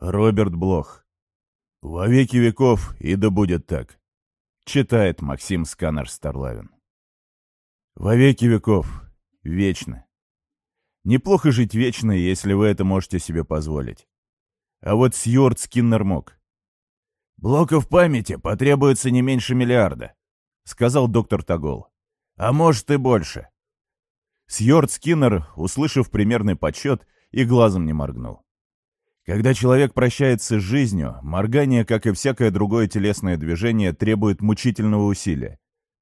Роберт Блох. «Во веки веков, и да будет так», — читает Максим Сканер-Старлавин. «Во веки веков. Вечно. Неплохо жить вечно, если вы это можете себе позволить. А вот Сьюард Скиннер мог. «Блоков памяти потребуется не меньше миллиарда», — сказал доктор Тагол. «А может и больше». Сьюард Скиннер, услышав примерный подсчет, и глазом не моргнул. Когда человек прощается с жизнью, моргание, как и всякое другое телесное движение, требует мучительного усилия.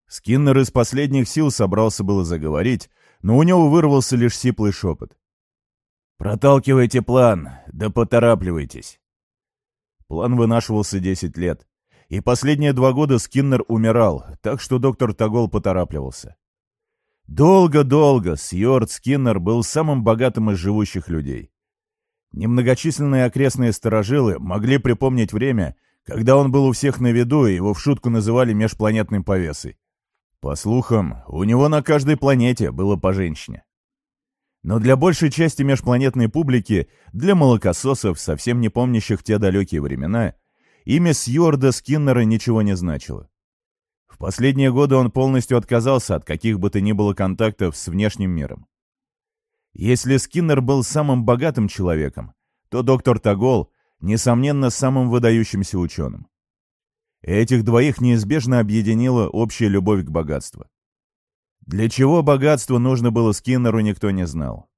Скиннер из последних сил собрался было заговорить, но у него вырвался лишь сиплый шепот. «Проталкивайте план, да поторапливайтесь». План вынашивался 10 лет, и последние два года Скиннер умирал, так что доктор Тагол поторапливался. Долго-долго Сьорд Скиннер был самым богатым из живущих людей. Немногочисленные окрестные сторожилы могли припомнить время, когда он был у всех на виду, и его в шутку называли межпланетным повесой. По слухам, у него на каждой планете было по женщине. Но для большей части межпланетной публики, для молокососов, совсем не помнящих те далекие времена, имя Сьюарда Скиннера ничего не значило. В последние годы он полностью отказался от каких бы то ни было контактов с внешним миром. Если Скиннер был самым богатым человеком, то доктор Тагол, несомненно, самым выдающимся ученым. Этих двоих неизбежно объединила общая любовь к богатству. Для чего богатство нужно было Скиннеру, никто не знал.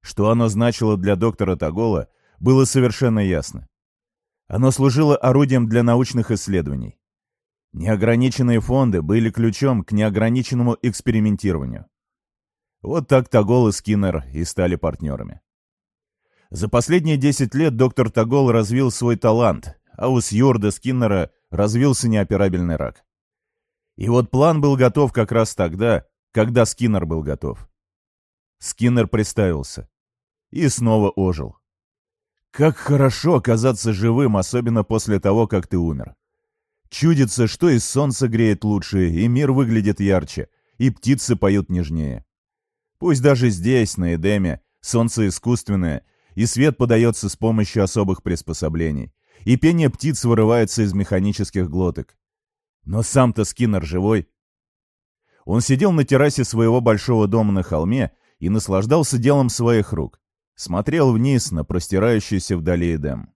Что оно значило для доктора Тагола, было совершенно ясно. Оно служило орудием для научных исследований. Неограниченные фонды были ключом к неограниченному экспериментированию. Вот так Тагол и Скиннер и стали партнерами. За последние 10 лет доктор Тагол развил свой талант, а у Сьюарда Скиннера развился неоперабельный рак. И вот план был готов как раз тогда, когда Скиннер был готов. Скиннер представился. И снова ожил. Как хорошо оказаться живым, особенно после того, как ты умер. Чудится, что и солнце греет лучше, и мир выглядит ярче, и птицы поют нежнее. Пусть даже здесь, на Эдеме, солнце искусственное, и свет подается с помощью особых приспособлений, и пение птиц вырывается из механических глоток. Но сам-то Скиннер живой. Он сидел на террасе своего большого дома на холме и наслаждался делом своих рук. Смотрел вниз на простирающийся вдали Эдем.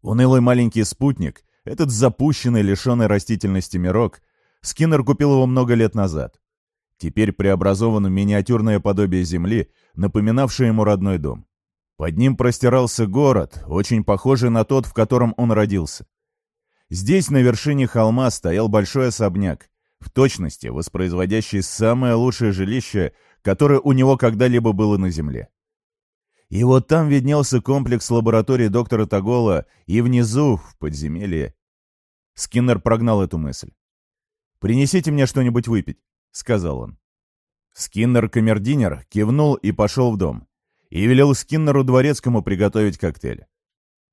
Унылый маленький спутник, этот запущенный, лишенный растительности мирок, Скиннер купил его много лет назад теперь преобразован миниатюрное подобие земли, напоминавшее ему родной дом. Под ним простирался город, очень похожий на тот, в котором он родился. Здесь, на вершине холма, стоял большой особняк, в точности воспроизводящий самое лучшее жилище, которое у него когда-либо было на земле. И вот там виднелся комплекс лаборатории доктора Тагола, и внизу, в подземелье... Скиннер прогнал эту мысль. «Принесите мне что-нибудь выпить». — сказал он. Скиннер-камердинер кивнул и пошел в дом. И велел Скиннеру дворецкому приготовить коктейль.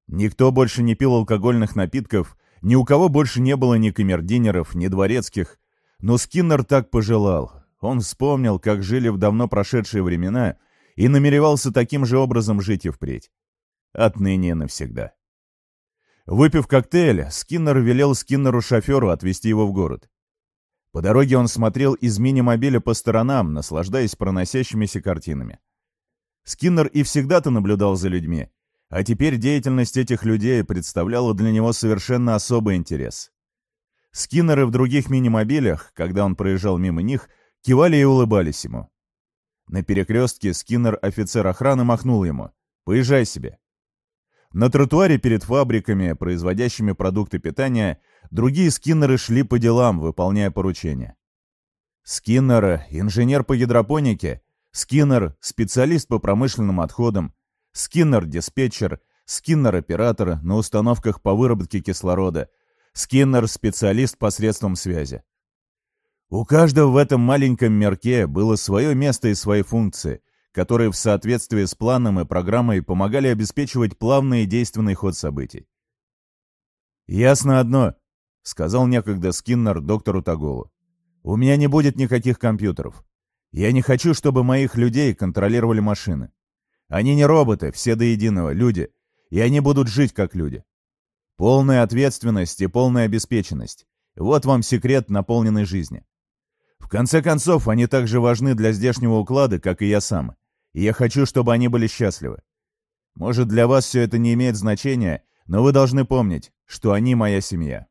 Никто больше не пил алкогольных напитков, ни у кого больше не было ни камердинеров, ни дворецких. Но Скиннер так пожелал. Он вспомнил, как жили в давно прошедшие времена, и намеревался таким же образом жить и впредь. Отныне навсегда. Выпив коктейль, Скиннер велел Скиннеру-шоферу отвезти его в город. По дороге он смотрел из мини-мобиля по сторонам, наслаждаясь проносящимися картинами. Скиннер и всегда-то наблюдал за людьми, а теперь деятельность этих людей представляла для него совершенно особый интерес. Скиннеры в других мини-мобилях, когда он проезжал мимо них, кивали и улыбались ему. На перекрестке Скиннер, офицер охраны, махнул ему. «Поезжай себе». На тротуаре перед фабриками, производящими продукты питания, другие скиннеры шли по делам, выполняя поручения. Скиннер — инженер по гидропонике, Скиннер — специалист по промышленным отходам, Скиннер — диспетчер, Скиннер — оператор на установках по выработке кислорода, Скиннер — специалист посредством связи. У каждого в этом маленьком мерке было свое место и свои функции, которые в соответствии с планом и программой помогали обеспечивать плавный и действенный ход событий. «Ясно одно», — сказал некогда Скиннер доктору Таголу. «У меня не будет никаких компьютеров. Я не хочу, чтобы моих людей контролировали машины. Они не роботы, все до единого, люди, и они будут жить как люди. Полная ответственность и полная обеспеченность. Вот вам секрет наполненной жизни. Конце концов, они так же важны для здешнего уклада, как и я сам. И я хочу, чтобы они были счастливы. Может, для вас все это не имеет значения, но вы должны помнить, что они моя семья.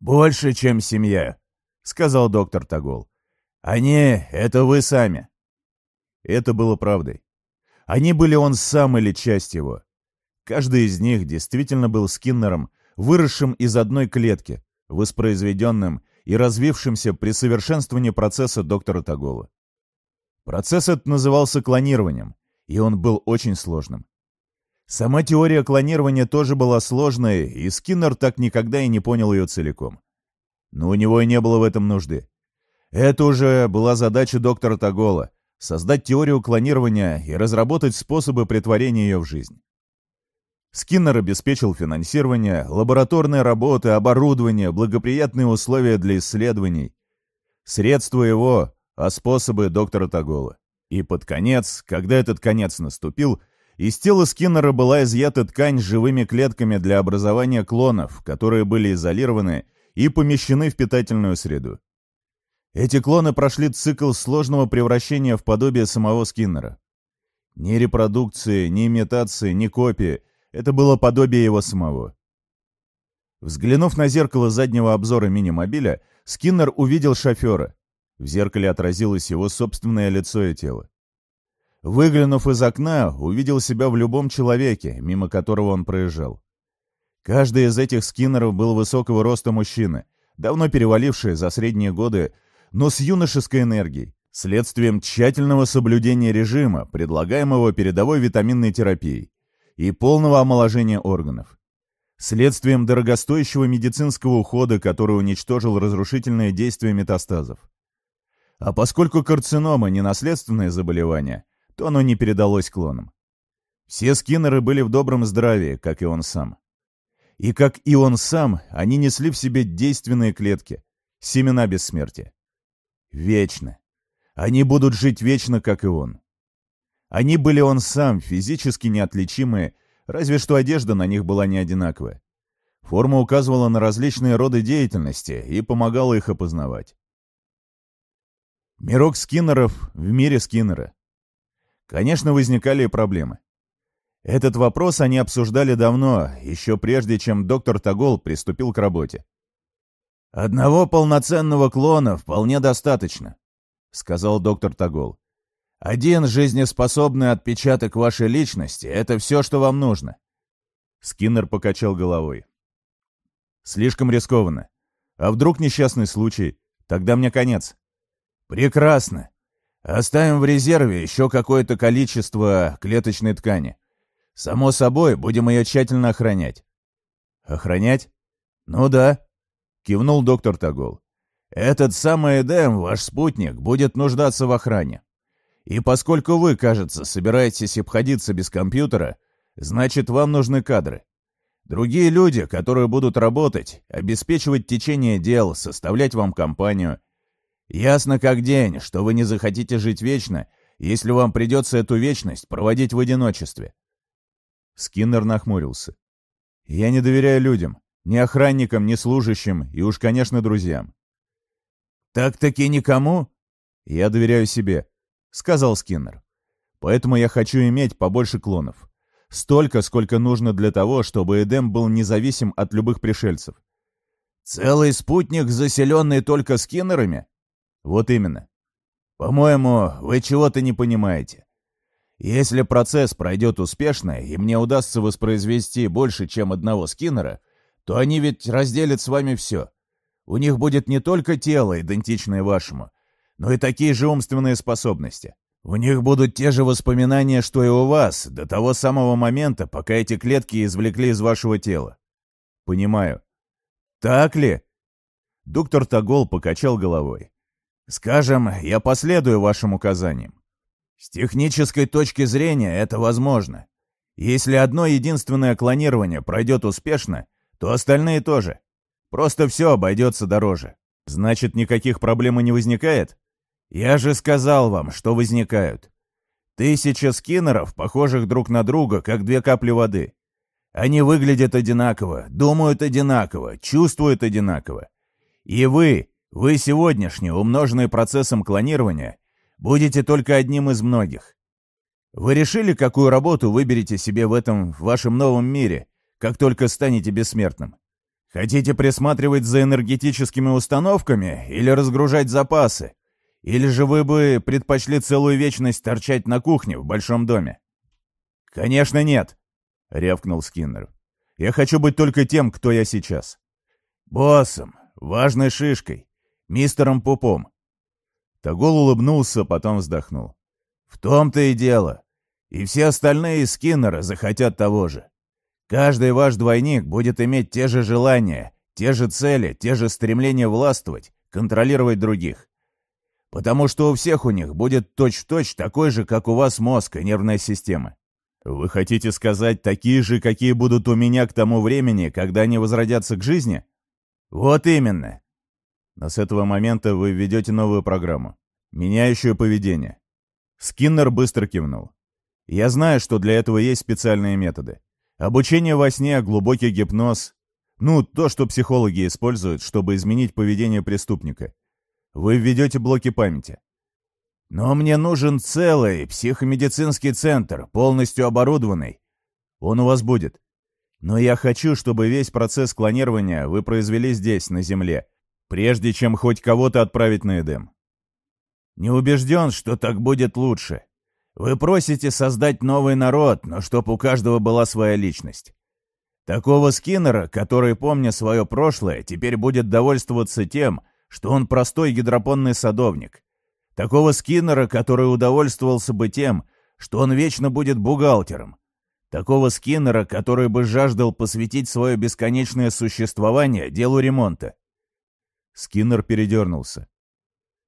«Больше, чем семья», — сказал доктор Тагол. «Они — это вы сами». Это было правдой. Они были он сам или часть его. Каждый из них действительно был Скиннером, выросшим из одной клетки, воспроизведенным и развившимся при совершенствовании процесса доктора Тагола. Процесс этот назывался клонированием, и он был очень сложным. Сама теория клонирования тоже была сложной, и Скиннер так никогда и не понял ее целиком. Но у него и не было в этом нужды. Это уже была задача доктора Тагола — создать теорию клонирования и разработать способы притворения ее в жизнь. Скиннер обеспечил финансирование, лабораторные работы, оборудование, благоприятные условия для исследований. Средства его, а способы доктора Тагола. И под конец, когда этот конец наступил, из тела Скиннера была изъята ткань с живыми клетками для образования клонов, которые были изолированы и помещены в питательную среду. Эти клоны прошли цикл сложного превращения в подобие самого Скиннера. Ни репродукции, ни имитации, ни копии — это было подобие его самого. Взглянув на зеркало заднего обзора мини-мобиля, Скиннер увидел шофера. В зеркале отразилось его собственное лицо и тело. Выглянув из окна, увидел себя в любом человеке, мимо которого он проезжал. Каждый из этих скиннеров был высокого роста мужчины, давно переваливший за средние годы, но с юношеской энергией, следствием тщательного соблюдения режима, предлагаемого передовой витаминной терапией и полного омоложения органов. Следствием дорогостоящего медицинского ухода, который уничтожил разрушительное действие метастазов. А поскольку карцинома не наследственное заболевание, то оно не передалось клонам. Все скиннеры были в добром здравии, как и он сам. И как и он сам, они несли в себе действенные клетки, семена бессмертия. Вечно. Они будут жить вечно, как и он. Они были он сам, физически неотличимые, разве что одежда на них была не одинаковая. Форма указывала на различные роды деятельности и помогала их опознавать. Мирок скиннеров в мире скиннера. Конечно, возникали и проблемы. Этот вопрос они обсуждали давно, еще прежде, чем доктор Тагол приступил к работе. «Одного полноценного клона вполне достаточно», — сказал доктор Тагол. Один жизнеспособный отпечаток вашей личности — это все, что вам нужно. Скиннер покачал головой. Слишком рискованно. А вдруг несчастный случай? Тогда мне конец. Прекрасно. Оставим в резерве еще какое-то количество клеточной ткани. Само собой, будем ее тщательно охранять. Охранять? Ну да, кивнул доктор Тагол. Этот самый Эдем, ваш спутник, будет нуждаться в охране. И поскольку вы, кажется, собираетесь обходиться без компьютера, значит, вам нужны кадры. Другие люди, которые будут работать, обеспечивать течение дел, составлять вам компанию. Ясно как день, что вы не захотите жить вечно, если вам придется эту вечность проводить в одиночестве. Скиннер нахмурился. «Я не доверяю людям, ни охранникам, ни служащим, и уж, конечно, друзьям». «Так-таки никому?» «Я доверяю себе. — сказал Скиннер. «Поэтому я хочу иметь побольше клонов. Столько, сколько нужно для того, чтобы Эдем был независим от любых пришельцев». «Целый спутник, заселенный только скиннерами?» «Вот именно. По-моему, вы чего-то не понимаете. Если процесс пройдет успешно, и мне удастся воспроизвести больше, чем одного скиннера, то они ведь разделят с вами все. У них будет не только тело, идентичное вашему, но и такие же умственные способности. У них будут те же воспоминания, что и у вас, до того самого момента, пока эти клетки извлекли из вашего тела. Понимаю. Так ли? Доктор Тагол покачал головой. Скажем, я последую вашим указаниям. С технической точки зрения это возможно. Если одно единственное клонирование пройдет успешно, то остальные тоже. Просто все обойдется дороже. Значит, никаких проблем и не возникает? Я же сказал вам, что возникают. Тысяча скиннеров, похожих друг на друга, как две капли воды. Они выглядят одинаково, думают одинаково, чувствуют одинаково. И вы, вы сегодняшние, умноженные процессом клонирования, будете только одним из многих. Вы решили, какую работу выберете себе в этом вашем новом мире, как только станете бессмертным? Хотите присматривать за энергетическими установками или разгружать запасы? Или же вы бы предпочли целую вечность торчать на кухне в большом доме? Конечно, нет, — рявкнул Скиннер. «Я хочу быть только тем, кто я сейчас. Боссом, важной шишкой, мистером Пупом». Тагол улыбнулся, потом вздохнул. «В том-то и дело. И все остальные Скиннеры захотят того же. Каждый ваш двойник будет иметь те же желания, те же цели, те же стремления властвовать, контролировать других. Потому что у всех у них будет точь-в-точь -точь такой же, как у вас мозг и нервная система. Вы хотите сказать, такие же, какие будут у меня к тому времени, когда они возродятся к жизни? Вот именно. Но с этого момента вы введете новую программу, меняющую поведение. Скиннер быстро кивнул. Я знаю, что для этого есть специальные методы. Обучение во сне, глубокий гипноз. Ну, то, что психологи используют, чтобы изменить поведение преступника. Вы введете блоки памяти. Но мне нужен целый психомедицинский центр, полностью оборудованный. Он у вас будет. Но я хочу, чтобы весь процесс клонирования вы произвели здесь, на Земле, прежде чем хоть кого-то отправить на Эдем. Не убежден, что так будет лучше. Вы просите создать новый народ, но чтоб у каждого была своя личность. Такого Скиннера, который, помня свое прошлое, теперь будет довольствоваться тем, что он простой гидропонный садовник, Такого Скиннера, который удовольствовался бы тем, что он вечно будет бухгалтером. Такого Скиннера, который бы жаждал посвятить свое бесконечное существование делу ремонта. Скиннер передернулся.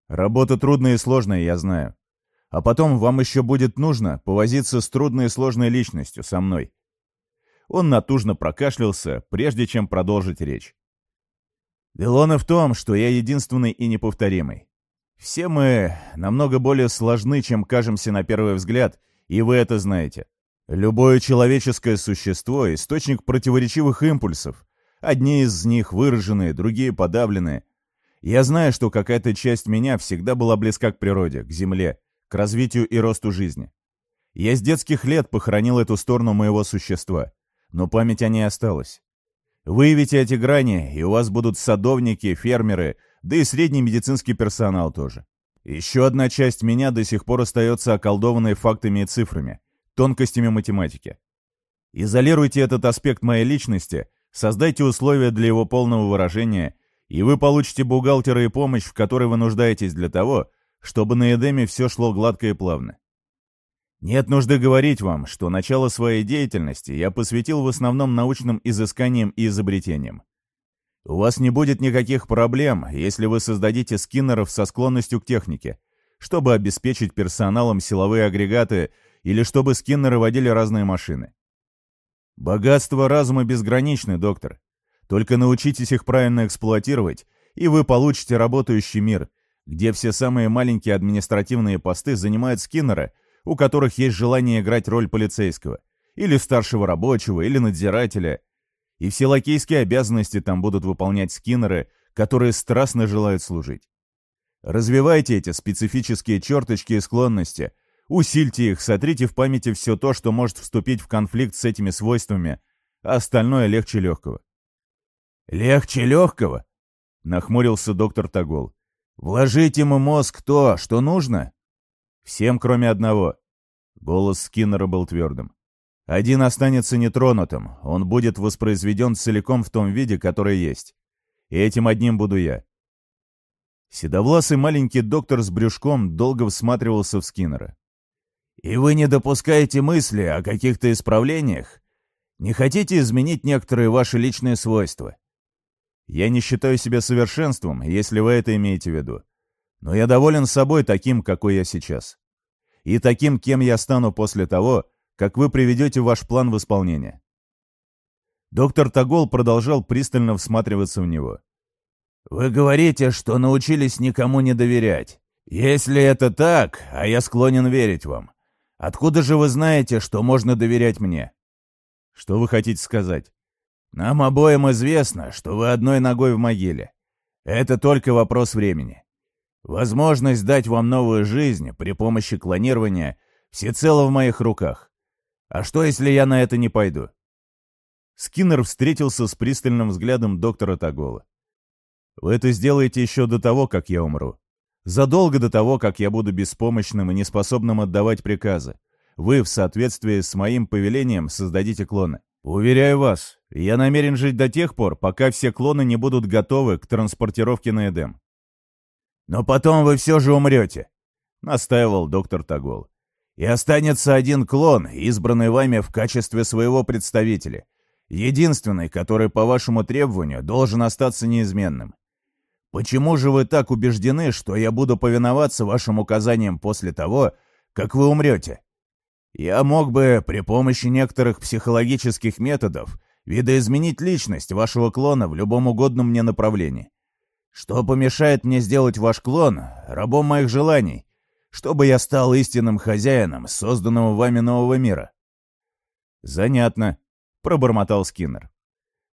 «Работа трудная и сложная, я знаю. А потом вам еще будет нужно повозиться с трудной и сложной личностью, со мной». Он натужно прокашлялся, прежде чем продолжить речь. «Дело в том, что я единственный и неповторимый. Все мы намного более сложны, чем кажемся на первый взгляд, и вы это знаете. Любое человеческое существо — источник противоречивых импульсов. Одни из них выраженные, другие подавленные. Я знаю, что какая-то часть меня всегда была близка к природе, к земле, к развитию и росту жизни. Я с детских лет похоронил эту сторону моего существа, но память о ней осталась. Выявите эти грани, и у вас будут садовники, фермеры — да и средний медицинский персонал тоже. Еще одна часть меня до сих пор остается околдованной фактами и цифрами, тонкостями математики. Изолируйте этот аспект моей личности, создайте условия для его полного выражения, и вы получите бухгалтера и помощь, в которой вы нуждаетесь для того, чтобы на Эдеме все шло гладко и плавно. Нет нужды говорить вам, что начало своей деятельности я посвятил в основном научным изысканиям и изобретениям. У вас не будет никаких проблем, если вы создадите скиннеров со склонностью к технике, чтобы обеспечить персоналом силовые агрегаты или чтобы скиннеры водили разные машины. Богатство разума безграничны, доктор. Только научитесь их правильно эксплуатировать, и вы получите работающий мир, где все самые маленькие административные посты занимают скиннеры, у которых есть желание играть роль полицейского, или старшего рабочего, или надзирателя – и все лакейские обязанности там будут выполнять скиннеры, которые страстно желают служить. Развивайте эти специфические черточки и склонности, усильте их, сотрите в памяти все то, что может вступить в конфликт с этими свойствами, а остальное легче легкого. «Легче легкого?» — нахмурился доктор Тагол. «Вложить ему мозг то, что нужно?» «Всем, кроме одного». Голос Скиннера был твердым. Один останется нетронутым, он будет воспроизведен целиком в том виде, который есть. И этим одним буду я. Седовласый маленький доктор с брюшком долго всматривался в Скиннера. «И вы не допускаете мысли о каких-то исправлениях? Не хотите изменить некоторые ваши личные свойства?» «Я не считаю себя совершенством, если вы это имеете в виду. Но я доволен собой таким, какой я сейчас. И таким, кем я стану после того, как вы приведете ваш план в исполнение. Доктор Тагол продолжал пристально всматриваться в него. «Вы говорите, что научились никому не доверять. Если это так, а я склонен верить вам, Откуда же вы знаете, что можно доверять мне?» «Что вы хотите сказать?» «Нам обоим известно, что вы одной ногой в могиле. Это только вопрос времени. Возможность дать вам новую жизнь при помощи клонирования всецело в моих руках. А что, если я на это не пойду?» Скиннер встретился с пристальным взглядом доктора Тагола. «Вы это сделаете еще до того, как я умру. Задолго до того, как я буду беспомощным и неспособным отдавать приказы. Вы, в соответствии с моим повелением, создадите клоны. Уверяю вас, я намерен жить до тех пор, пока все клоны не будут готовы к транспортировке на Эдем. «Но потом вы все же умрете», — настаивал доктор Тагол. «И останется один клон, избранный вами в качестве своего представителя. Единственный, который по вашему требованию должен остаться неизменным. Почему же вы так убеждены, что я буду повиноваться вашим указаниям после того, как вы умрете? Я мог бы при помощи некоторых психологических методов видоизменить личность вашего клона в любом угодном мне направлении. Что помешает мне сделать ваш клон рабом моих желаний, чтобы я стал истинным хозяином созданного вами нового мира? Занятно, пробормотал Скиннер.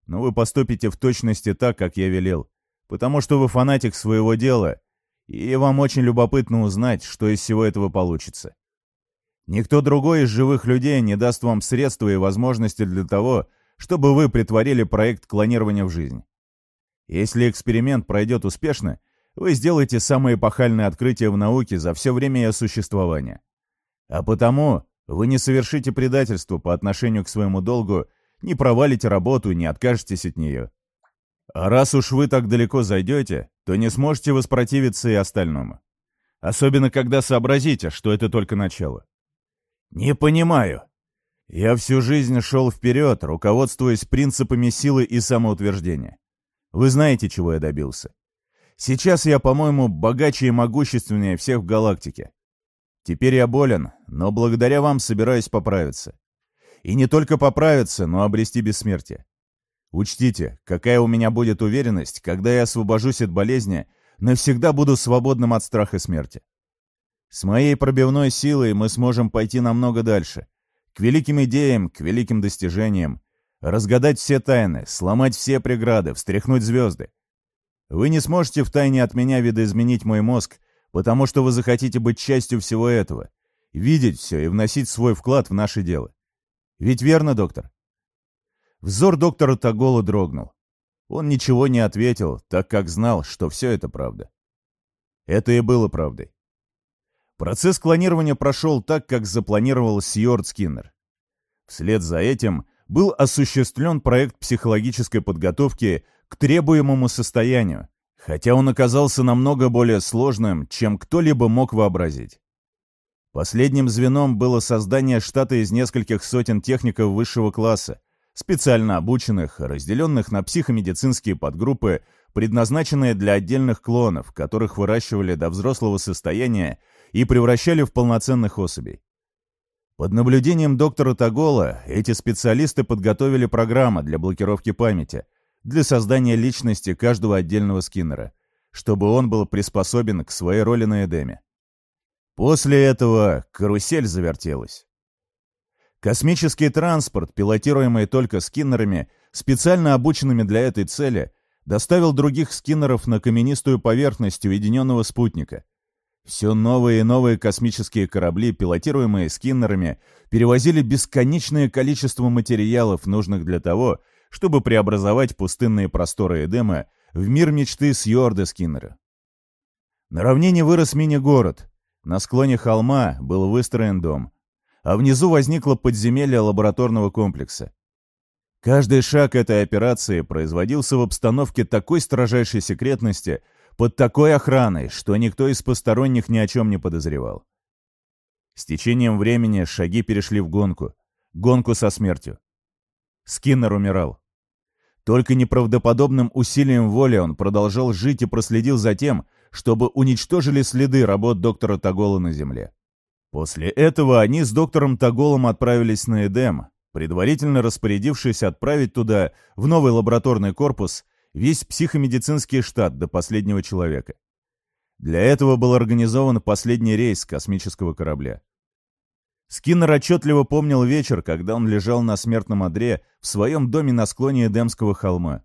Но вы поступите в точности так, как я велел потому что вы фанатик своего дела, и вам очень любопытно узнать, что из всего этого получится. Никто другой из живых людей не даст вам средства и возможности для того, чтобы вы притворили проект клонирования в жизнь. Если эксперимент пройдет успешно, вы сделаете самое эпохальное открытие в науке за все время ее существования. А потому вы не совершите предательство по отношению к своему долгу, не провалите работу не откажетесь от нее. А раз уж вы так далеко зайдете, то не сможете воспротивиться и остальному. Особенно, когда сообразите, что это только начало. Не понимаю. Я всю жизнь шел вперед, руководствуясь принципами силы и самоутверждения. Вы знаете, чего я добился. Сейчас я, по-моему, богаче и могущественнее всех в галактике. Теперь я болен, но благодаря вам собираюсь поправиться. И не только поправиться, но обрести бессмертие. Учтите, какая у меня будет уверенность, когда я освобожусь от болезни, навсегда буду свободным от страха смерти. С моей пробивной силой мы сможем пойти намного дальше. К великим идеям, к великим достижениям. Разгадать все тайны, сломать все преграды, встряхнуть звезды. Вы не сможете втайне от меня видоизменить мой мозг, потому что вы захотите быть частью всего этого, видеть все и вносить свой вклад в наше дело. Ведь верно, доктор? Взор доктора Тагола дрогнул. Он ничего не ответил, так как знал, что все это правда. Это и было правдой. Процесс клонирования прошел так, как запланировал Сьюарт Скиннер. Вслед за этим был осуществлен проект психологической подготовки к требуемому состоянию, хотя он оказался намного более сложным, чем кто-либо мог вообразить. Последним звеном было создание штата из нескольких сотен техников высшего класса, специально обученных, разделенных на психомедицинские подгруппы, предназначенные для отдельных клонов, которых выращивали до взрослого состояния и превращали в полноценных особей. Под наблюдением доктора Тагола эти специалисты подготовили программу для блокировки памяти, для создания личности каждого отдельного скиннера, чтобы он был приспособен к своей роли на Эдеме. После этого карусель завертелась. Космический транспорт, пилотируемый только скиннерами, специально обученными для этой цели, доставил других скиннеров на каменистую поверхность уединенного спутника. Все новые и новые космические корабли, пилотируемые скиннерами, перевозили бесконечное количество материалов, нужных для того, чтобы преобразовать пустынные просторы Эдема в мир мечты Сьорда Скиннера. На равнине вырос мини-город. На склоне холма был выстроен дом — а внизу возникло подземелье лабораторного комплекса. Каждый шаг этой операции производился в обстановке такой строжайшей секретности, под такой охраной, что никто из посторонних ни о чем не подозревал. С течением времени шаги перешли в гонку. Гонку со смертью. Скиннер умирал. Только неправдоподобным усилием воли он продолжал жить и проследил за тем, чтобы уничтожили следы работ доктора Тагола на Земле. После этого они с доктором Таголом отправились на Эдем, предварительно распорядившись отправить туда, в новый лабораторный корпус, весь психомедицинский штат до последнего человека. Для этого был организован последний рейс космического корабля. Скиннер отчетливо помнил вечер, когда он лежал на смертном одре в своем доме на склоне Эдемского холма.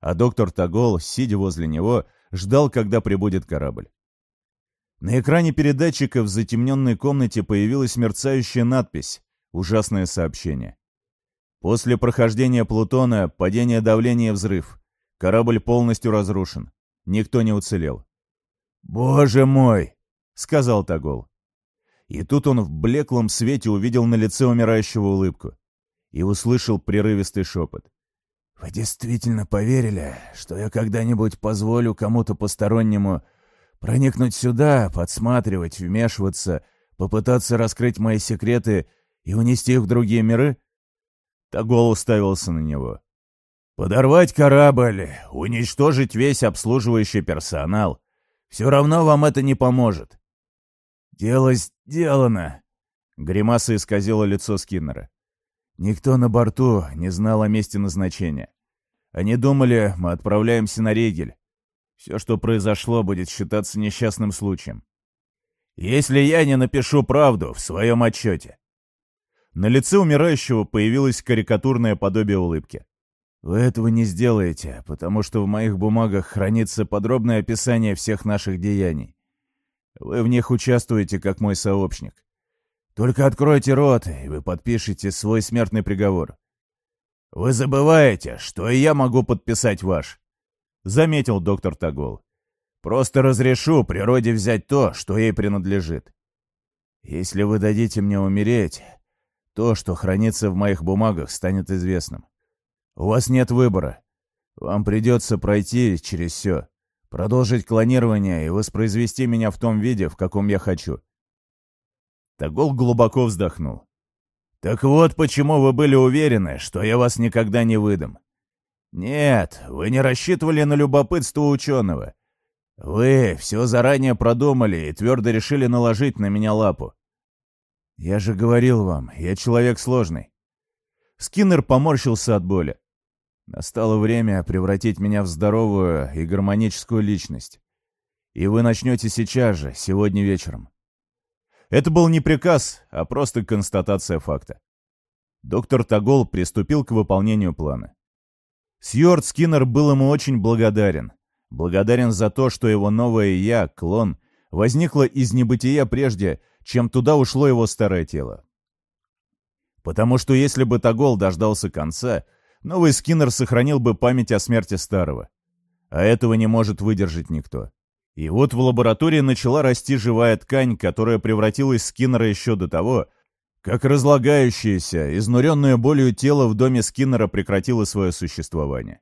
А доктор Тагол, сидя возле него, ждал, когда прибудет корабль. На экране передатчика в затемненной комнате появилась мерцающая надпись «Ужасное сообщение». После прохождения Плутона падение давления взрыв. Корабль полностью разрушен. Никто не уцелел. «Боже мой!» — сказал Тагол. И тут он в блеклом свете увидел на лице умирающего улыбку и услышал прерывистый шепот. «Вы действительно поверили, что я когда-нибудь позволю кому-то постороннему проникнуть сюда, подсматривать, вмешиваться, попытаться раскрыть мои секреты и унести их в другие миры?» Тагол уставился на него. «Подорвать корабль, уничтожить весь обслуживающий персонал. Все равно вам это не поможет. «Дело сделано!» Гримаса исказила лицо Скиннера. «Никто на борту не знал о месте назначения. Они думали, мы отправляемся на Регель. Все, что произошло, будет считаться несчастным случаем. Если я не напишу правду в своем отчете». На лице умирающего появилось карикатурное подобие улыбки. «Вы этого не сделаете, потому что в моих бумагах хранится подробное описание всех наших деяний. Вы в них участвуете, как мой сообщник. Только откройте рот, и вы подпишете свой смертный приговор. Вы забываете, что и я могу подписать ваш, — заметил доктор Тагол. Просто разрешу природе взять то, что ей принадлежит. Если вы дадите мне умереть, то, что хранится в моих бумагах, станет известным. У вас нет выбора. Вам придется пройти через все продолжить клонирование и воспроизвести меня в том виде, в каком я хочу. Тагол глубоко вздохнул. «Так вот почему вы были уверены, что я вас никогда не выдам. Нет, вы не рассчитывали на любопытство ученого. Вы все заранее продумали и твердо решили наложить на меня лапу. Я же говорил вам, я человек сложный». Скиннер поморщился от боли. Настало время превратить меня в здоровую и гармоническую личность. И вы начнете сейчас же, сегодня вечером. Это был не приказ, а просто констатация факта. Доктор Тагол приступил к выполнению плана. Сьюарт Скиннер был ему очень благодарен. Благодарен за то, что его новое «я», клон, возникло из небытия прежде, чем туда ушло его старое тело. Потому что если бы Тагол дождался конца, новый Скиннер сохранил бы память о смерти старого. А этого не может выдержать никто. И вот в лаборатории начала расти живая ткань, которая превратилась Скиннера еще до того, как разлагающееся, изнуренное болью тело в доме Скиннера прекратило свое существование.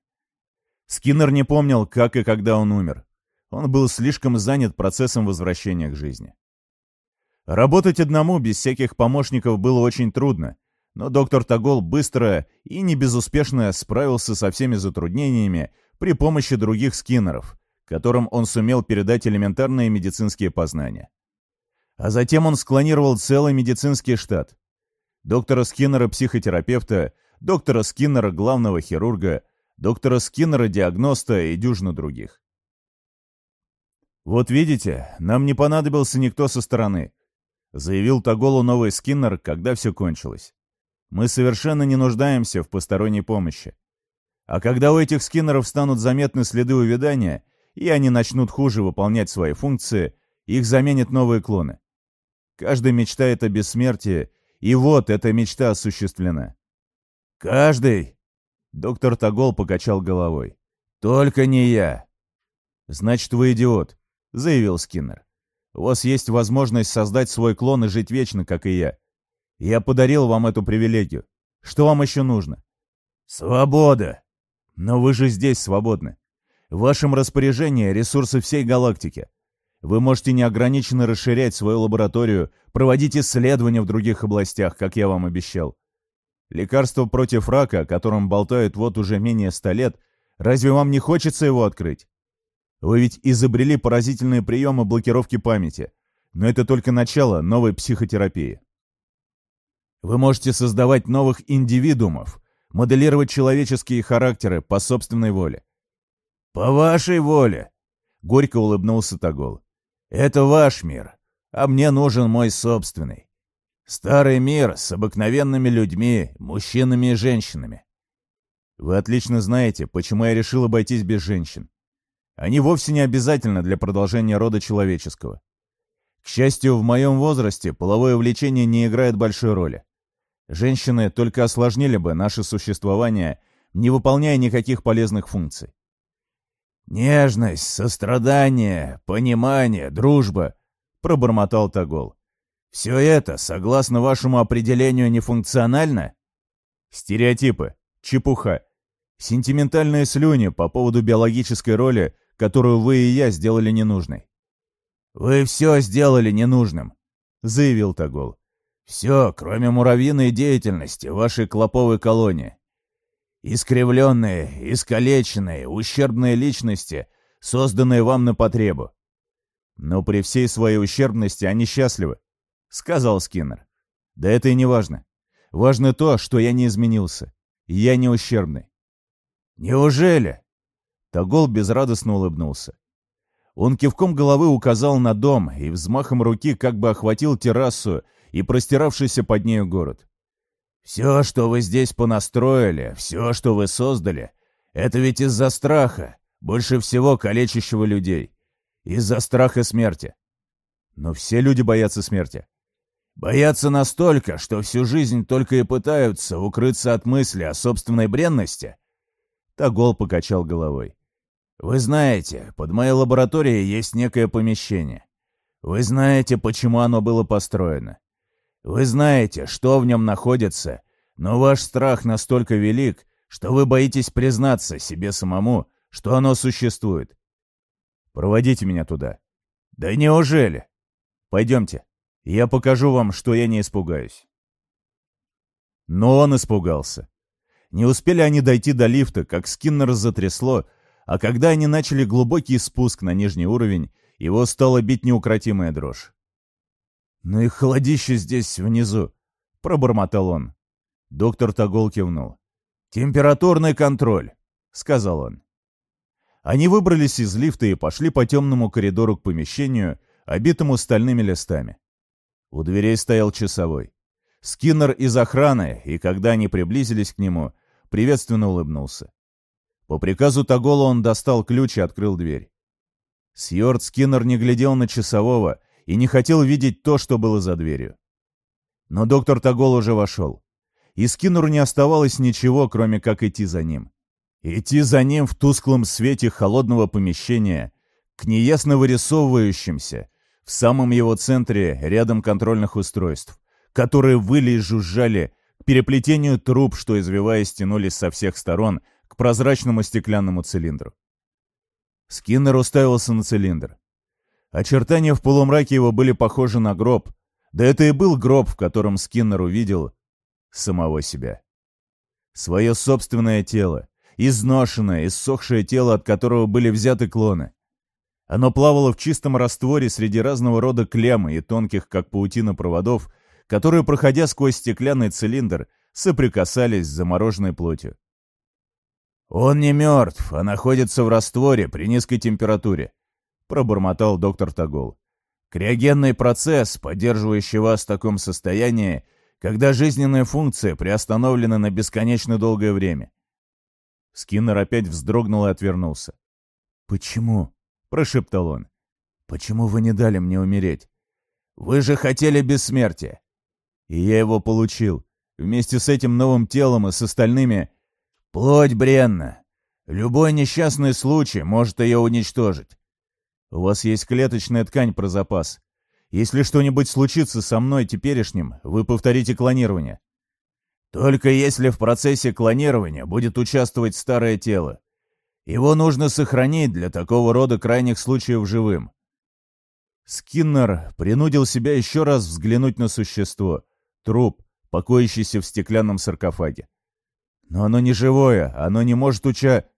Скиннер не помнил, как и когда он умер. Он был слишком занят процессом возвращения к жизни. Работать одному без всяких помощников было очень трудно, но доктор Тагол быстро и не безуспешно справился со всеми затруднениями при помощи других скиннеров, которым он сумел передать элементарные медицинские познания. А затем он склонировал целый медицинский штат. Доктора Скиннера-психотерапевта, доктора Скиннера главного хирурга, доктора Скиннера-диагноста и дюжину других. «Вот видите, нам не понадобился никто со стороны», заявил Таголу новый Скиннер, когда все кончилось. Мы совершенно не нуждаемся в посторонней помощи. А когда у этих скиннеров станут заметны следы увядания, и они начнут хуже выполнять свои функции, их заменят новые клоны. Каждый мечтает о бессмертии, и вот эта мечта осуществлена. «Каждый!» — доктор Тагол покачал головой. «Только не я!» «Значит, вы идиот», — заявил Скиннер. «У вас есть возможность создать свой клон и жить вечно, как и я. Я подарил вам эту привилегию. Что вам еще нужно? Свобода! Но вы же здесь свободны. В вашем распоряжении ресурсы всей галактики. Вы можете неограниченно расширять свою лабораторию, проводить исследования в других областях, как я вам обещал. Лекарство против рака, о котором болтают вот уже менее ста лет, разве вам не хочется его открыть? Вы ведь изобрели поразительные приемы блокировки памяти, но это только начало новой психотерапии. Вы можете создавать новых индивидуумов, моделировать человеческие характеры по собственной воле. «По вашей воле!» — горько улыбнулся Тагол. «Это ваш мир, а мне нужен мой собственный. Старый мир с обыкновенными людьми, мужчинами и женщинами. Вы отлично знаете, почему я решил обойтись без женщин. Они вовсе не обязательны для продолжения рода человеческого. К счастью, в моем возрасте половое влечение не играет большой роли. Женщины только осложнили бы наше существование, не выполняя никаких полезных функций. «Нежность, сострадание, понимание, дружба», — пробормотал Тагол. Все это, согласно вашему определению, нефункционально? Стереотипы, чепуха, сентиментальные слюни по поводу биологической роли, которую вы и я сделали ненужной. «Вы все сделали ненужным», — заявил Тагол. «Все, кроме муравьиной деятельности вашей клоповой колонии. Искривленные, искалеченные, ущербные личности, созданные вам на потребу. Но при всей своей ущербности они счастливы. — сказал Скиннер. «Да это и не важно. Важно то, что я не изменился. Я не ущербный». «Неужели?» Тагол безрадостно улыбнулся. Он кивком головы указал на дом и взмахом руки как бы охватил террасу и простиравшийся под нею город. «Все, что вы здесь понастроили, все, что вы создали, это ведь из-за страха, больше всего калечащего людей. Из-за страха смерти. Но все люди боятся смерти. Боятся настолько, что всю жизнь только и пытаются укрыться от мысли о собственной бренности? Тагол покачал головой. Вы знаете, под моей лабораторией есть некое помещение. Вы знаете, почему оно было построено. Вы знаете, что в нем находится, но ваш страх настолько велик, что вы боитесь признаться себе самому, что оно существует. Проводите меня туда. Да неужели? Пойдемте. Я покажу вам, что я не испугаюсь. Но он испугался. Не успели они дойти до лифта, как Скиннер затрясло, а когда они начали глубокий спуск на нижний уровень, его стало бить неукротимая дрожь. «Ну и холодище здесь внизу», — пробормотал он. Доктор Тагол кивнул. «Температурный контроль», — сказал он. Они выбрались из лифта и пошли по темному коридору к помещению, обитому стальными листами. У дверей стоял часовой. Скиннер из охраны, и когда они приблизились к нему, приветственно улыбнулся. По приказу Тагола он достал ключ и открыл дверь. Сьорд Скиннер не глядел на часового и не хотел видеть то, что было за дверью. Но доктор Тагол уже вошел. И Скиннеру не оставалось ничего, кроме как идти за ним. Идти за ним в тусклом свете холодного помещения, к неясно вырисовывающимся, в самом его центре рядом контрольных устройств, которые выли и жужжали к переплетению труб, что, извиваясь, тянулись со всех сторон к прозрачному стеклянному цилиндру. Скиннер уставился на цилиндр. Очертания в полумраке его были похожи на гроб, да это и был гроб, в котором Скиннер увидел самого себя. Свое собственное тело, изношенное, иссохшее тело, от которого были взяты клоны. Оно плавало в чистом растворе среди разного рода клеммы и тонких, как паутина, проводов, которые, проходя сквозь стеклянный цилиндр, соприкасались с замороженной плотью. «Он не мертв, а находится в растворе при низкой температуре», — пробормотал доктор Тагол. «Криогенный процесс, поддерживающий вас в таком состоянии, когда жизненная функция приостановлена на бесконечно долгое время». Скиннер опять вздрогнул и отвернулся. «Почему?» прошептал он. «Почему вы не дали мне умереть? Вы же хотели бессмертия!» И я его получил, вместе с этим новым телом и с остальными. Плоть бренна. Любой несчастный случай может ее уничтожить. У вас есть клеточная ткань про запас. Если что-нибудь случится со мной теперешним, вы повторите клонирование. Только если в процессе клонирования будет участвовать старое тело. Его нужно сохранить для такого рода крайних случаев живым. Скиннер принудил себя еще раз взглянуть на существо, труп, покоящийся в стеклянном саркофаге. Но оно не живое, оно не может уча...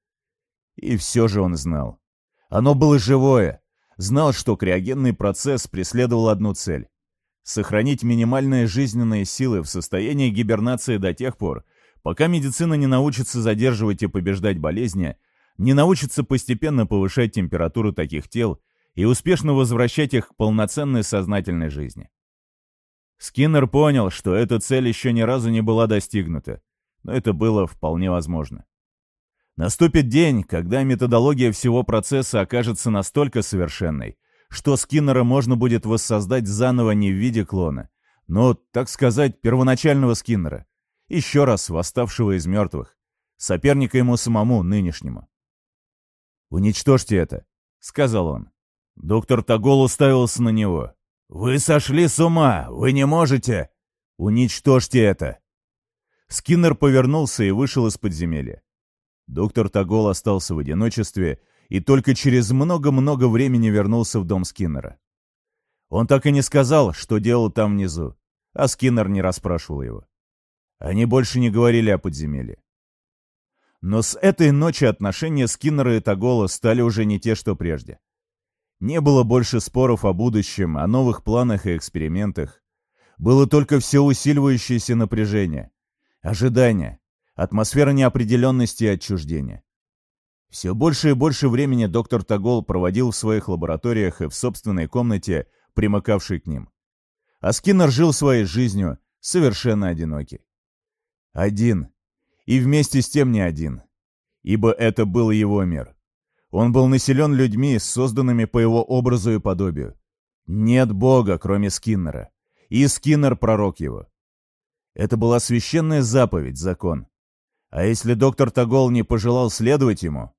И все же он знал. Оно было живое. Знал, что криогенный процесс преследовал одну цель — сохранить минимальные жизненные силы в состоянии гибернации до тех пор, пока медицина не научится задерживать и побеждать болезни, не научится постепенно повышать температуру таких тел и успешно возвращать их к полноценной сознательной жизни. Скиннер понял, что эта цель еще ни разу не была достигнута, но это было вполне возможно. Наступит день, когда методология всего процесса окажется настолько совершенной, что Скиннера можно будет воссоздать заново не в виде клона, но, так сказать, первоначального Скиннера, еще раз восставшего из мертвых, соперника ему самому, нынешнему. «Уничтожьте это», — сказал он. Доктор Тагол уставился на него. «Вы сошли с ума! Вы не можете!» «Уничтожьте это!» Скиннер повернулся и вышел из подземелья. Доктор Тагол остался в одиночестве и только через много-много времени вернулся в дом Скиннера. Он так и не сказал, что делал там внизу, а Скиннер не расспрашивал его. Они больше не говорили о подземелье. Но с этой ночи отношения Скиннера и Тагола стали уже не те, что прежде. Не было больше споров о будущем, о новых планах и экспериментах. Было только все усиливающееся напряжение, ожидание, атмосфера неопределенности и отчуждения. Все больше и больше времени доктор Тагол проводил в своих лабораториях и в собственной комнате, примыкавшей к ним. А Скиннер жил своей жизнью, совершенно одинокий. Один. И вместе с тем не один. Ибо это был его мир. Он был населен людьми, созданными по его образу и подобию. Нет Бога, кроме Скиннера. И Скиннер — пророк его. Это была священная заповедь, закон. А если доктор Тагол не пожелал следовать ему?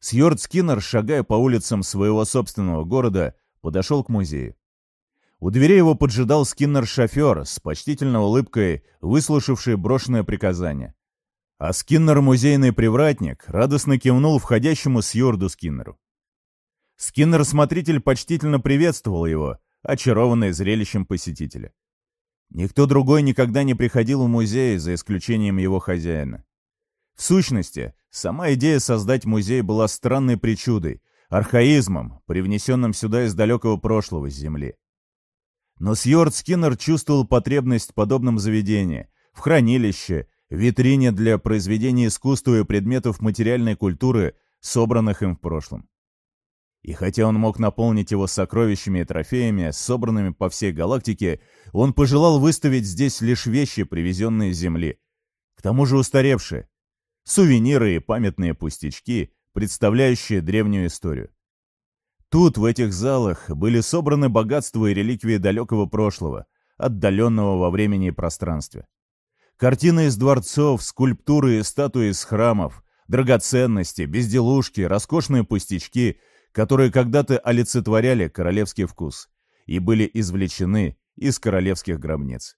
Сьюарт Скиннер, шагая по улицам своего собственного города, подошел к музею. У двери его поджидал Скиннер-шофер с почтительной улыбкой, выслушавший брошенное приказание. А Скиннер-музейный привратник радостно кивнул входящему Сьюарду Скиннеру. Скиннер-смотритель почтительно приветствовал его, очарованный зрелищем посетителя. Никто другой никогда не приходил в музей, за исключением его хозяина. В сущности, сама идея создать музей была странной причудой, архаизмом, привнесенным сюда из далекого прошлого, с Земли. Но Сьюард Скиннер чувствовал потребность в подобном заведении, в хранилище, витрине для произведений искусства и предметов материальной культуры, собранных им в прошлом. И хотя он мог наполнить его сокровищами и трофеями, собранными по всей галактике, он пожелал выставить здесь лишь вещи, привезенные с Земли. К тому же устаревшие. Сувениры и памятные пустячки, представляющие древнюю историю. Тут, в этих залах, были собраны богатства и реликвии далекого прошлого, отдаленного во времени и пространстве. Картины из дворцов, скульптуры и статуи из храмов, драгоценности, безделушки, роскошные пустячки, которые когда-то олицетворяли королевский вкус и были извлечены из королевских гробниц.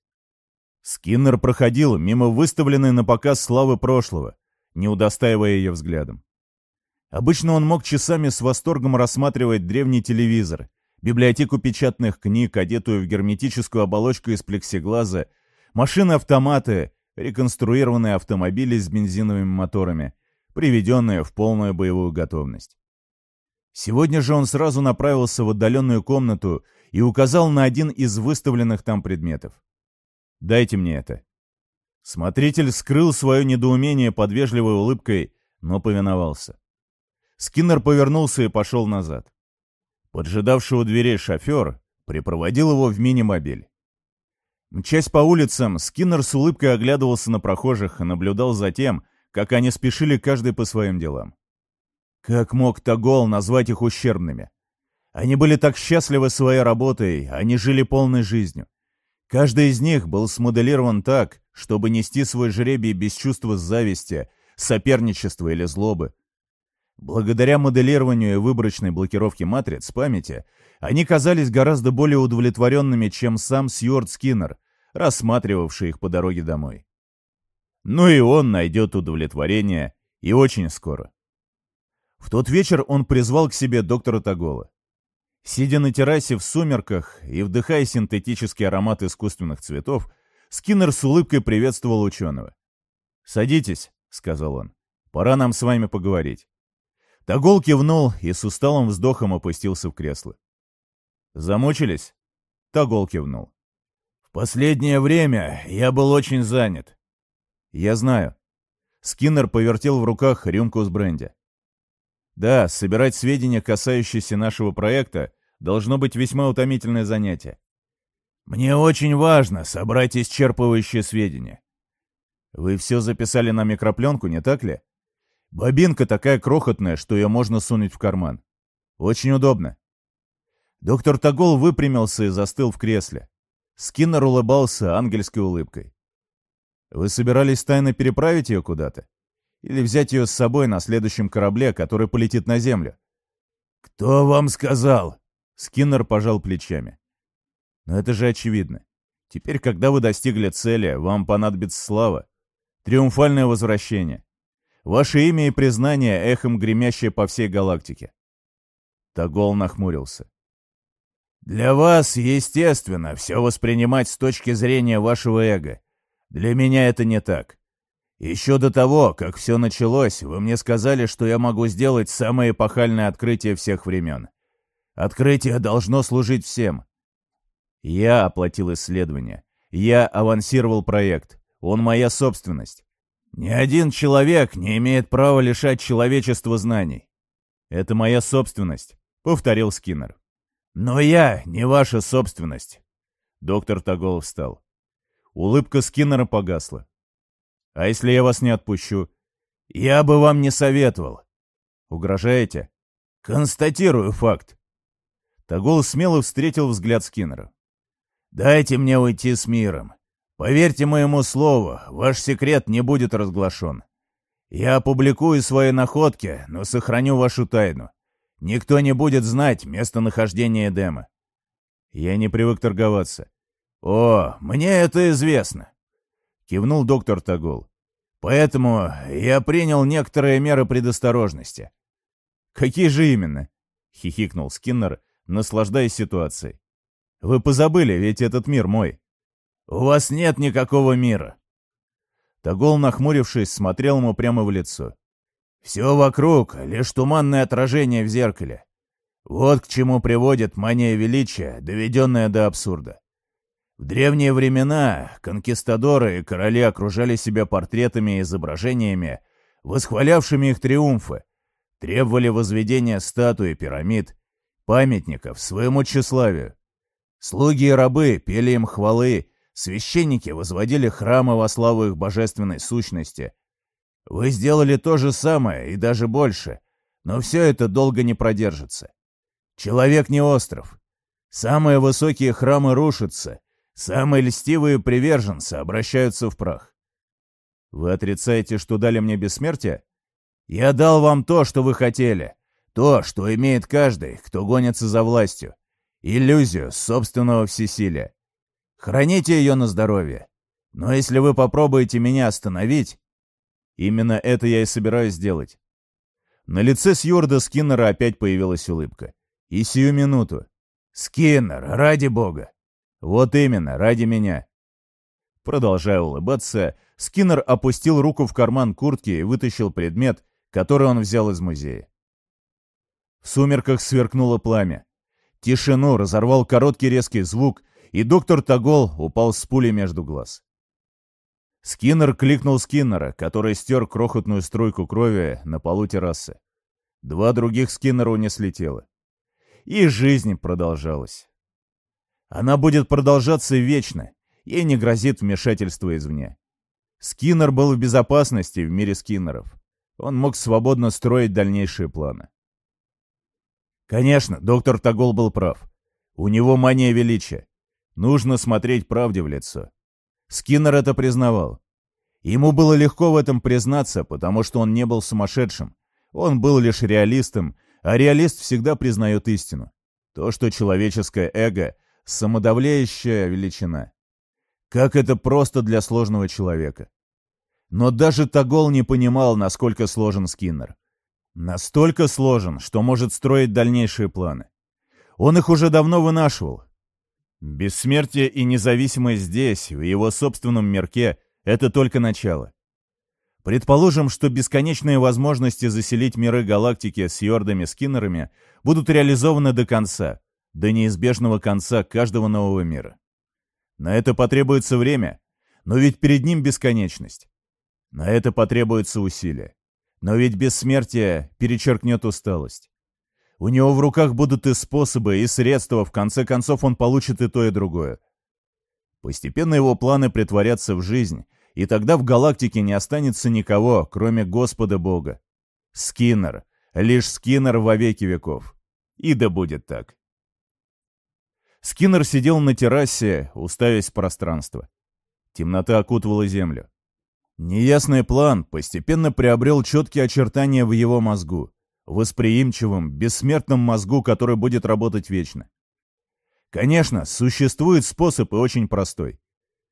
Скиннер проходил мимо выставленной на показ славы прошлого, не удостаивая ее взглядом. Обычно он мог часами с восторгом рассматривать древний телевизор, библиотеку печатных книг, одетую в герметическую оболочку из плексиглаза, машины-автоматы, реконструированные автомобили с бензиновыми моторами, приведенные в полную боевую готовность. Сегодня же он сразу направился в отдаленную комнату и указал на один из выставленных там предметов. «Дайте мне это». Смотритель скрыл свое недоумение под вежливой улыбкой, но повиновался. Скиннер повернулся и пошел назад. Поджидавший у дверей шофер припроводил его в мини-мобиль. Мчась по улицам, Скиннер с улыбкой оглядывался на прохожих и наблюдал за тем, как они спешили каждый по своим делам. Как мог Тагол назвать их ущербными? Они были так счастливы своей работой, они жили полной жизнью. Каждый из них был смоделирован так, чтобы нести свой жребий без чувства зависти, соперничества или злобы. Благодаря моделированию и выборочной блокировке матриц памяти, они казались гораздо более удовлетворенными, чем сам Сьюарт Скиннер, рассматривавший их по дороге домой. Ну и он найдет удовлетворение, и очень скоро. В тот вечер он призвал к себе доктора Тагола. Сидя на террасе в сумерках и вдыхая синтетический аромат искусственных цветов, Скиннер с улыбкой приветствовал ученого. «Садитесь», — сказал он, — «пора нам с вами поговорить». Тагол кивнул и с усталым вздохом опустился в кресло. «Замучились?» Тагол кивнул. Последнее время я был очень занят. Я знаю. Скиннер повертел в руках рюмку с бренди. Да, собирать сведения, касающиеся нашего проекта, должно быть весьма утомительное занятие. Мне очень важно собрать исчерпывающие сведения. Вы все записали на микропленку, не так ли? Бобинка такая крохотная, что ее можно сунуть в карман. Очень удобно. Доктор Тагол выпрямился и застыл в кресле. Скиннер улыбался ангельской улыбкой. «Вы собирались тайно переправить ее куда-то? Или взять ее с собой на следующем корабле, который полетит на Землю?» «Кто вам сказал?» Скиннер пожал плечами. «Но это же очевидно. Теперь, когда вы достигли цели, вам понадобится слава. Триумфальное возвращение. Ваше имя и признание эхом гремящее по всей галактике». Тагол нахмурился. Для вас, естественно, все воспринимать с точки зрения вашего эго. Для меня это не так. Еще до того, как все началось, вы мне сказали, что я могу сделать самое эпохальное открытие всех времен. Открытие должно служить всем. Я оплатил исследование. Я авансировал проект. Он моя собственность. Ни один человек не имеет права лишать человечества знаний. Это моя собственность, повторил Скиннер. «Но я не ваша собственность!» Доктор Тагол встал. Улыбка Скиннера погасла. «А если я вас не отпущу?» «Я бы вам не советовал». «Угрожаете?» «Констатирую факт». Тагол смело встретил взгляд Скиннера. «Дайте мне уйти с миром. Поверьте моему слову, ваш секрет не будет разглашен. Я опубликую свои находки, но сохраню вашу тайну. Никто не будет знать местонахождение Эдема. Я не привык торговаться. О, мне это известно. Кивнул доктор Тагул. Поэтому я принял некоторые меры предосторожности. Какие же именно? Хихикнул Скиннер, наслаждаясь ситуацией. Вы позабыли, ведь этот мир мой. У вас нет никакого мира. Тагол, нахмурившись, смотрел ему прямо в лицо. Все вокруг — лишь туманное отражение в зеркале. Вот к чему приводит мания величия, доведенная до абсурда. В древние времена конкистадоры и короли окружали себя портретами и изображениями, восхвалявшими их триумфы, требовали возведения статуи, пирамид, памятников своему тщеславию. Слуги и рабы пели им хвалы, священники возводили храмы во славу их божественной сущности — вы сделали то же самое и даже больше, но все это долго не продержится. Человек не остров. Самые высокие храмы рушатся, самые льстивые приверженцы обращаются в прах. Вы отрицаете, что дали мне бессмертие? Я дал вам то, что вы хотели. То, что имеет каждый, кто гонится за властью. Иллюзию собственного всесилия. Храните ее на здоровье. Но если вы попробуете меня остановить, Именно это я и собираюсь сделать. На лице Сьюарда Скиннера опять появилась улыбка. И сию минуту. «Скиннер, ради бога!» «Вот именно, ради меня!» Продолжая улыбаться, Скиннер опустил руку в карман куртки и вытащил предмет, который он взял из музея. В сумерках сверкнуло пламя. Тишину разорвал короткий резкий звук, и доктор Тагол упал с пулей между глаз. Скиннер кликнул Скиннера, который стер крохотную струйку крови на полу террасы. Два других Скиннера унесли тело. И жизнь продолжалась. Она будет продолжаться вечно, ей не грозит вмешательство извне. Скиннер был в безопасности в мире Скиннеров. Он мог свободно строить дальнейшие планы. Конечно, доктор Тагол был прав. У него мания величия. Нужно смотреть правде в лицо. Скиннер это признавал. Ему было легко в этом признаться, потому что он не был сумасшедшим. Он был лишь реалистом, а реалист всегда признает истину. То, что человеческое эго — самодавляющая величина. Как это просто для сложного человека. Но даже Тагол не понимал, насколько сложен Скиннер. Настолько сложен, что может строить дальнейшие планы. Он их уже давно вынашивал, Бессмертие и независимость здесь, в его собственном мирке, это только начало. Предположим, что бесконечные возможности заселить миры галактики с йордами-скиннерами будут реализованы до конца, до неизбежного конца каждого нового мира. На это потребуется время, но ведь перед ним бесконечность. На это потребуется усилие. Но ведь бессмертие перечеркнет усталость. У него в руках будут и способы, и средства, в конце концов он получит и то, и другое. Постепенно его планы притворятся в жизнь, и тогда в галактике не останется никого, кроме Господа Бога. Скиннер, лишь Скиннер во веки веков. И да будет так. Скиннер сидел на террасе, уставясь в пространство. Темнота окутывала землю. Неясный план постепенно приобрел четкие очертания в его мозгу, восприимчивом, бессмертном мозгу, который будет работать вечно. Конечно, существует способ и очень простой.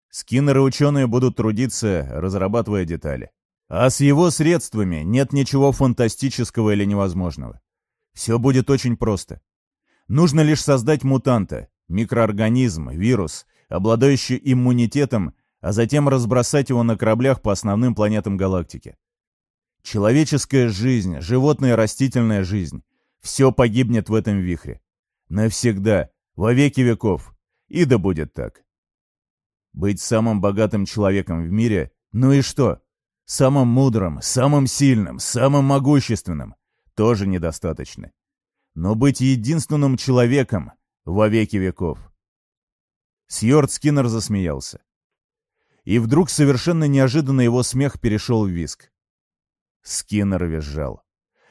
Скиннеры ученые будут трудиться, разрабатывая детали. А с его средствами нет ничего фантастического или невозможного. Все будет очень просто. Нужно лишь создать мутанта, микроорганизм, вирус, обладающий иммунитетом, а затем разбросать его на кораблях по основным планетам галактики. Человеческая жизнь, животная и растительная жизнь — все погибнет в этом вихре. Навсегда, во веки веков. И да будет так. Быть самым богатым человеком в мире — ну и что? Самым мудрым, самым сильным, самым могущественным тоже недостаточно. Но быть единственным человеком во веки веков. Сьорд Скиннер засмеялся. И вдруг совершенно неожиданно его смех перешел в виск. Скиннер визжал.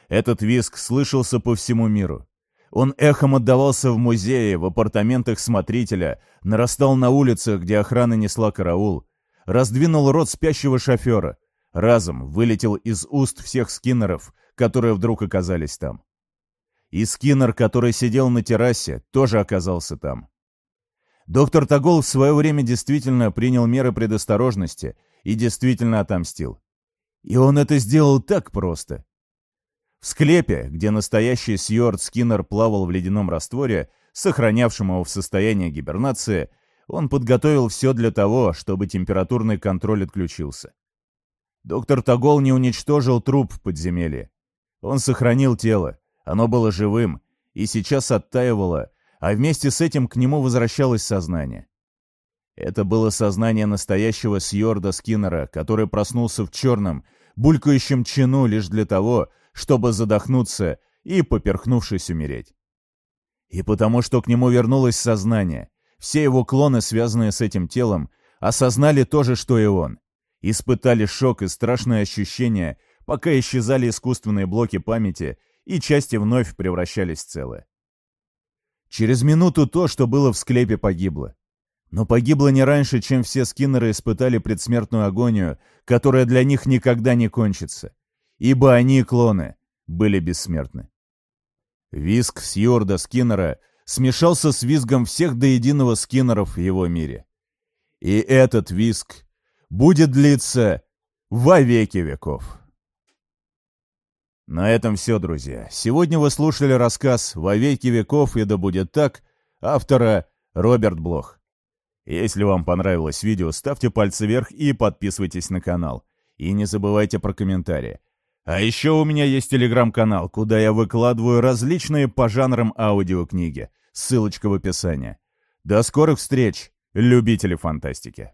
Этот виск слышался по всему миру. Он эхом отдавался в музее, в апартаментах смотрителя, нарастал на улицах, где охрана несла караул, раздвинул рот спящего шофера, разом вылетел из уст всех скиннеров, которые вдруг оказались там. И скиннер, который сидел на террасе, тоже оказался там. Доктор Тагол в свое время действительно принял меры предосторожности и действительно отомстил. И он это сделал так просто. В склепе, где настоящий Сьюарт Скиннер плавал в ледяном растворе, сохранявшем его в состоянии гибернации, он подготовил все для того, чтобы температурный контроль отключился. Доктор Тагол не уничтожил труп в подземелье. Он сохранил тело, оно было живым, и сейчас оттаивало, а вместе с этим к нему возвращалось сознание. Это было сознание настоящего Сьорда Скиннера, который проснулся в черном, булькающем чину лишь для того, чтобы задохнуться и, поперхнувшись, умереть. И потому что к нему вернулось сознание, все его клоны, связанные с этим телом, осознали то же, что и он. Испытали шок и страшное ощущение, пока исчезали искусственные блоки памяти, и части вновь превращались в целое. Через минуту то, что было в склепе, погибло. Но погибло не раньше, чем все скиннеры испытали предсмертную агонию, которая для них никогда не кончится ибо они, клоны, были бессмертны. Виск Сьюарда Скиннера смешался с визгом всех до единого скиннеров в его мире. И этот виск будет длиться во веки веков. На этом все, друзья. Сегодня вы слушали рассказ «Во веки веков и да будет так» автора Роберт Блох. Если вам понравилось видео, ставьте пальцы вверх и подписывайтесь на канал. И не забывайте про комментарии. А еще у меня есть телеграм-канал, куда я выкладываю различные по жанрам аудиокниги. Ссылочка в описании. До скорых встреч, любители фантастики.